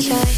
shy, shy,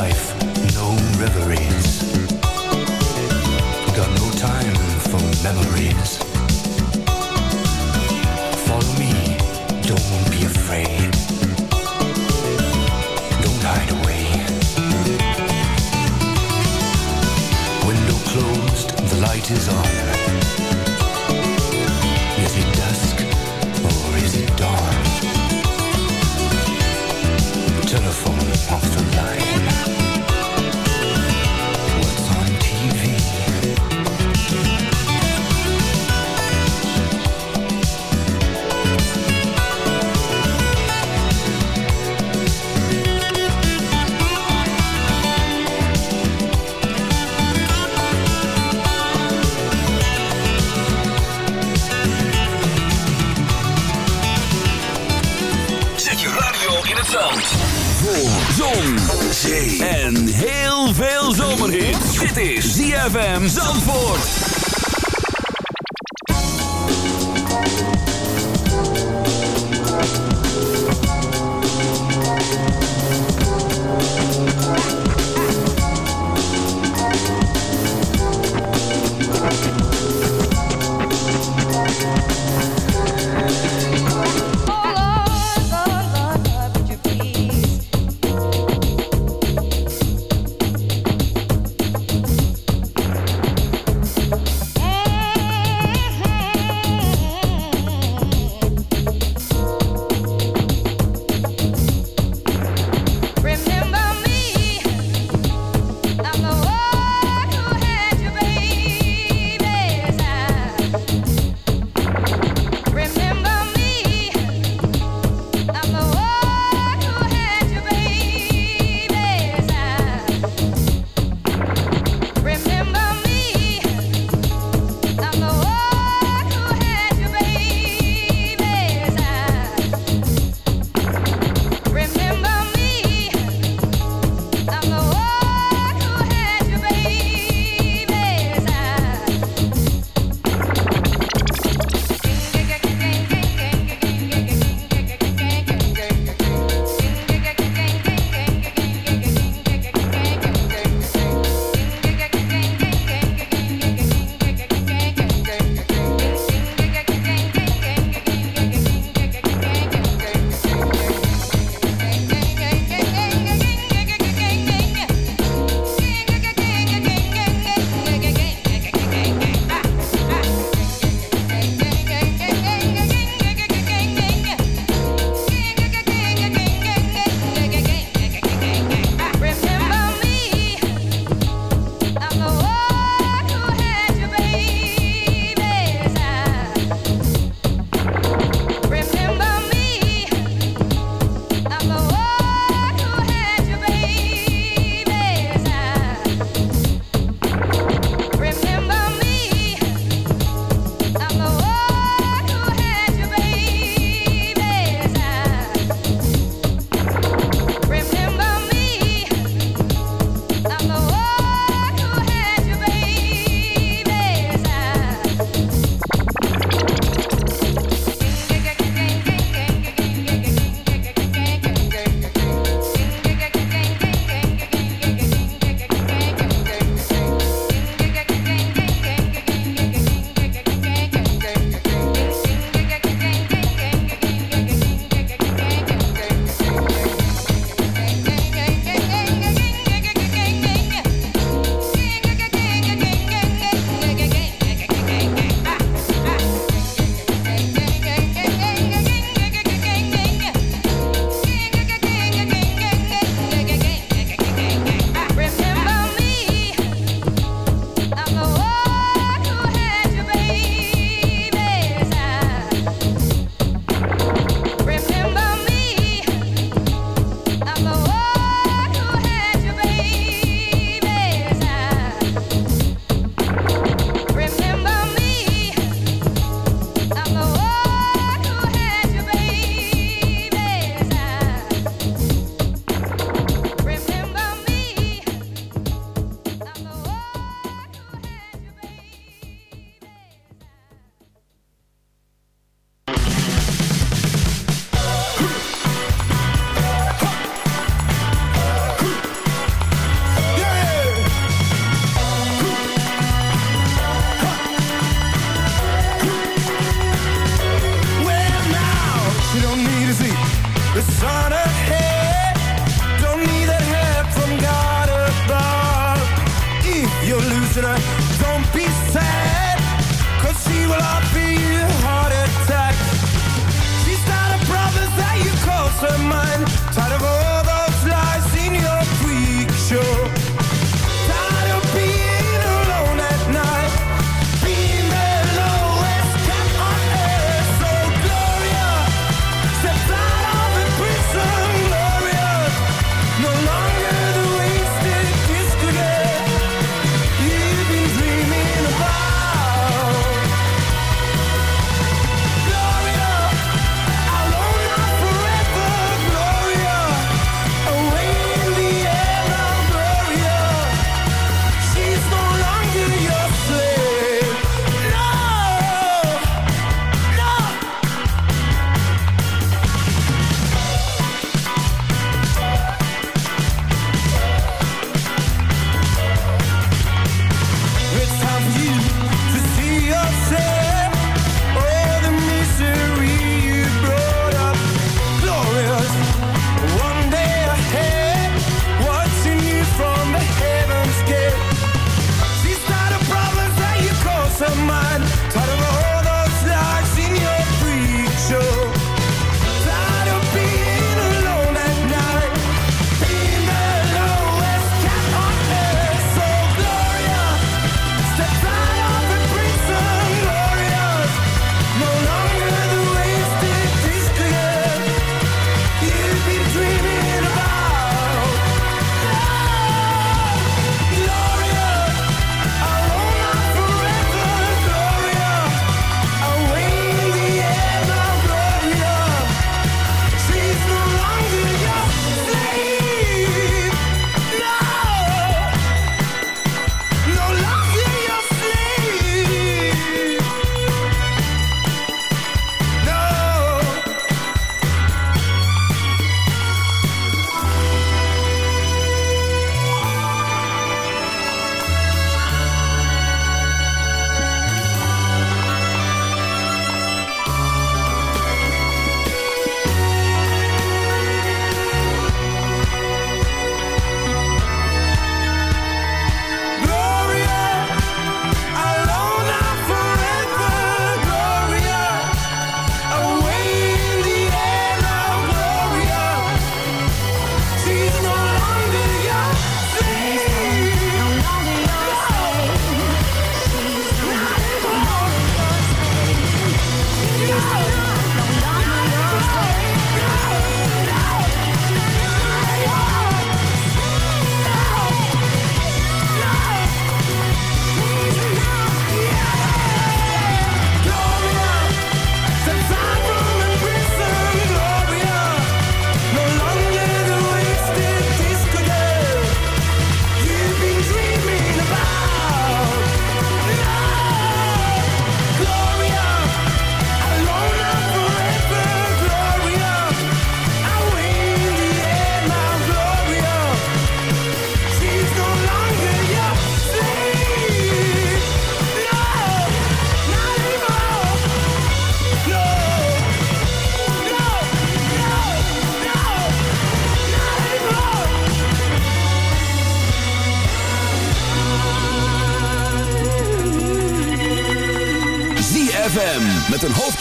life, no reveries. Got no time for memories. Follow me, don't be afraid. Don't hide away. Window closed, the light is on.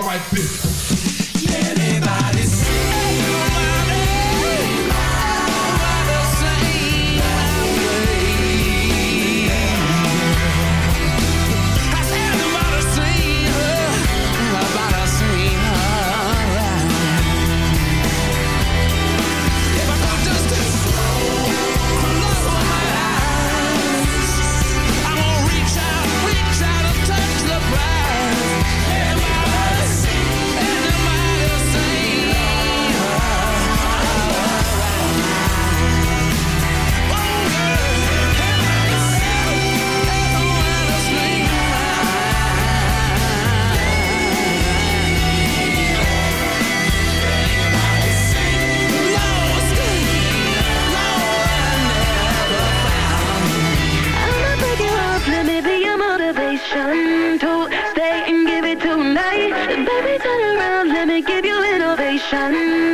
everybody, all like this. Dan.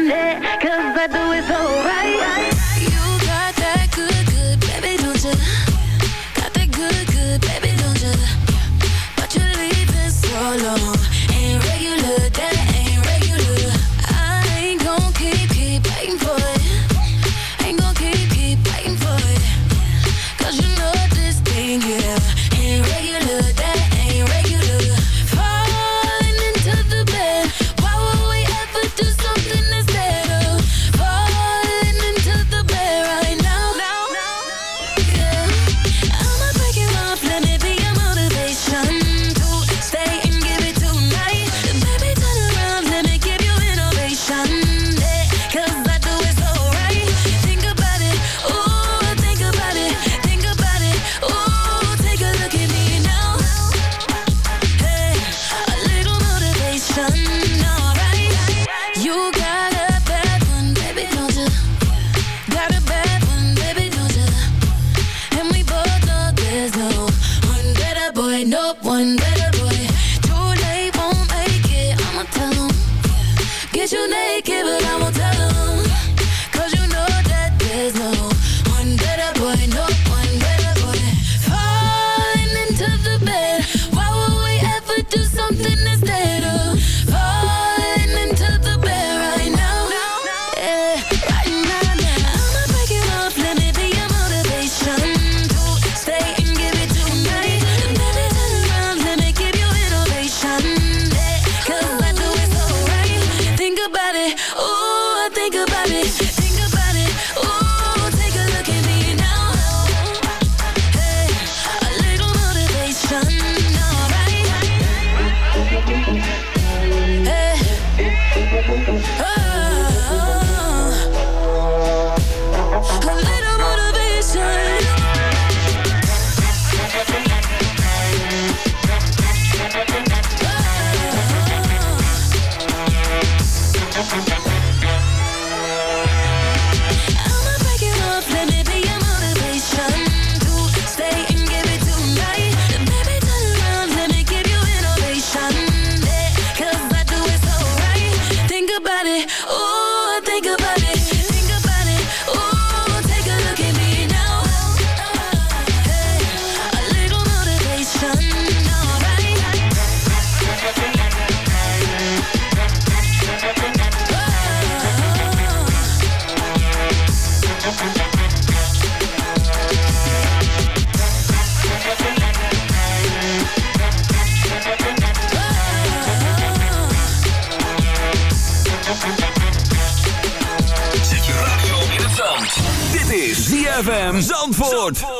Zandvoort.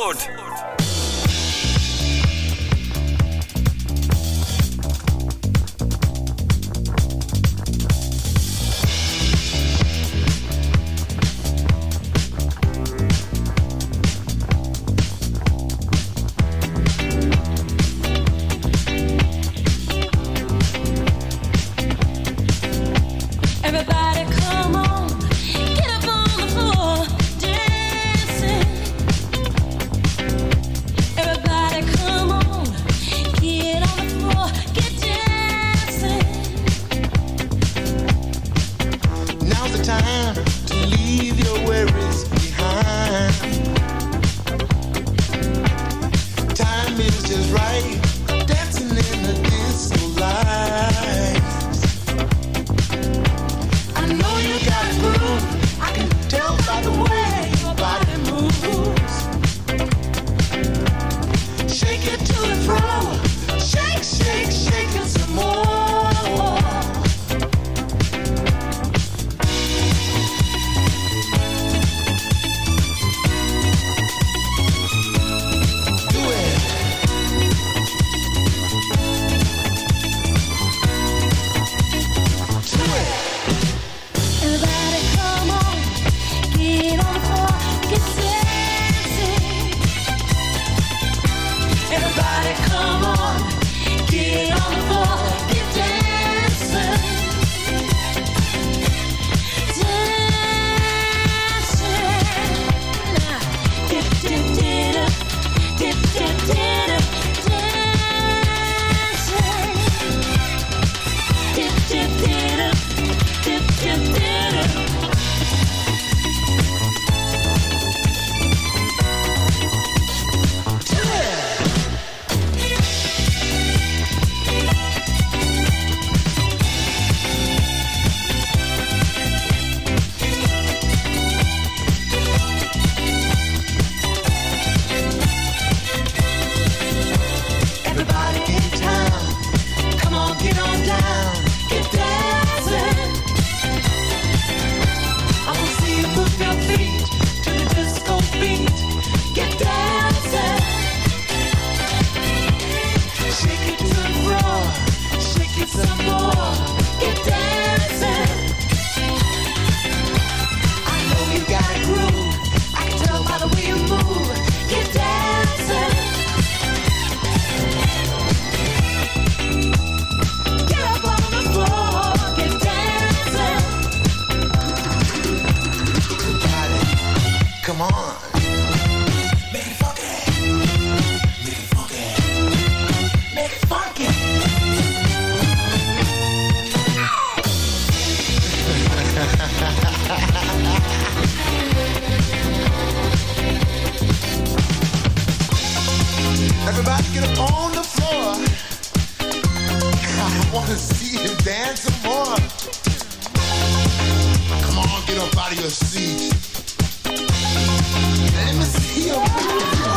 More. Come on, get up out of your seat. Let me see you.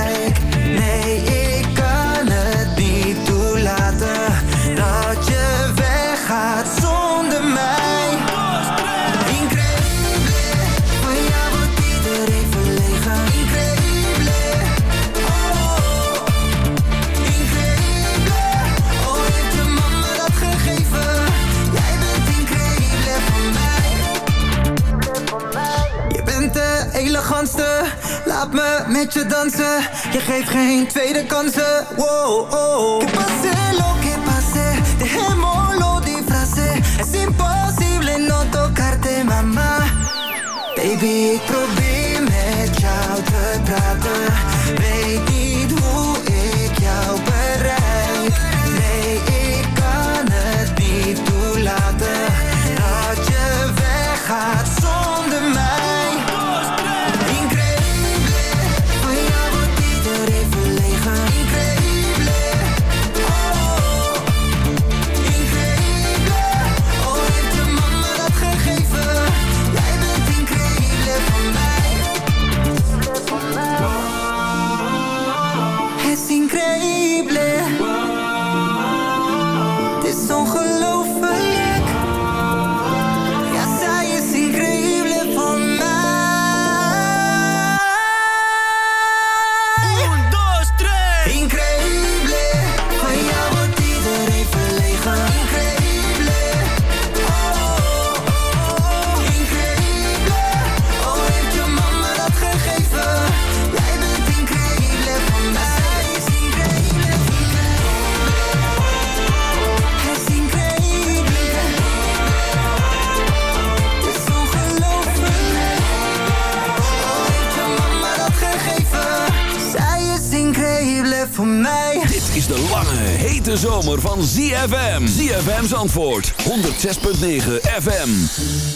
Met je dansen. Je geeft geen tweede kansen. Wow, oh. Que pase lo que pase, dejémoslo disfrace. Es imposible no tocarte, mama. Baby, ik probeer ZFM Zandvoort, 106.9 FM.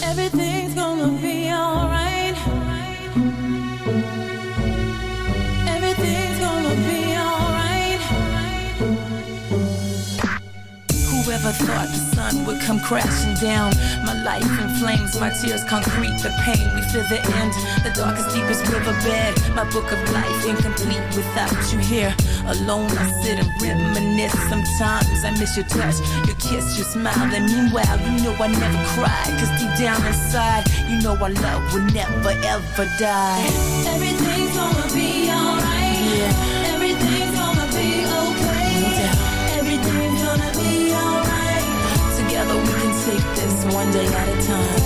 Everything's gonna be alright. Everything's gonna be alright. Whoever thought the sun would come crashing down? My life in flames, my tears concrete, the pain. We feel the end, the darkest, deepest riverbed. My book of life incomplete without you here. Alone, I sit and reminisce. Sometimes I miss your touch, your kiss, your smile. And meanwhile, you know I never cry. Cause deep down inside, you know our love will never ever die. Everything's gonna be alright. Yeah. Everything's gonna be okay. Doubt. Everything's gonna be alright. Together we can take this one day at a time.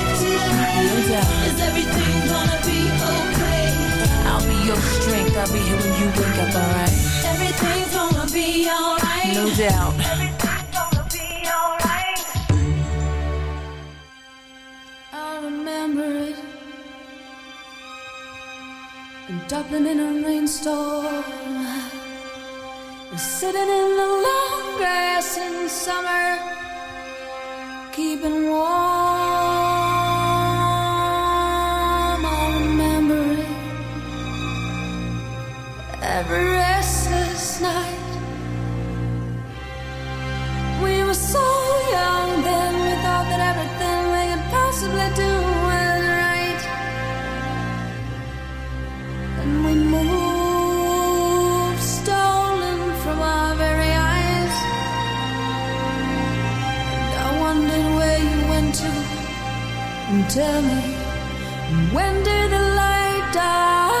Is everything gonna be okay? I'll be your strength. I'll be here when you wake up, alright? Everything's gonna be alright. No doubt. Everything's gonna be alright. I remember it. In Dublin in a rainstorm. Sitting in the long grass in summer. Keeping warm. Every restless night. We were so young then, we thought that everything we could possibly do was right. And we moved, stolen from our very eyes. I where you went to. And tell me, when did the light die?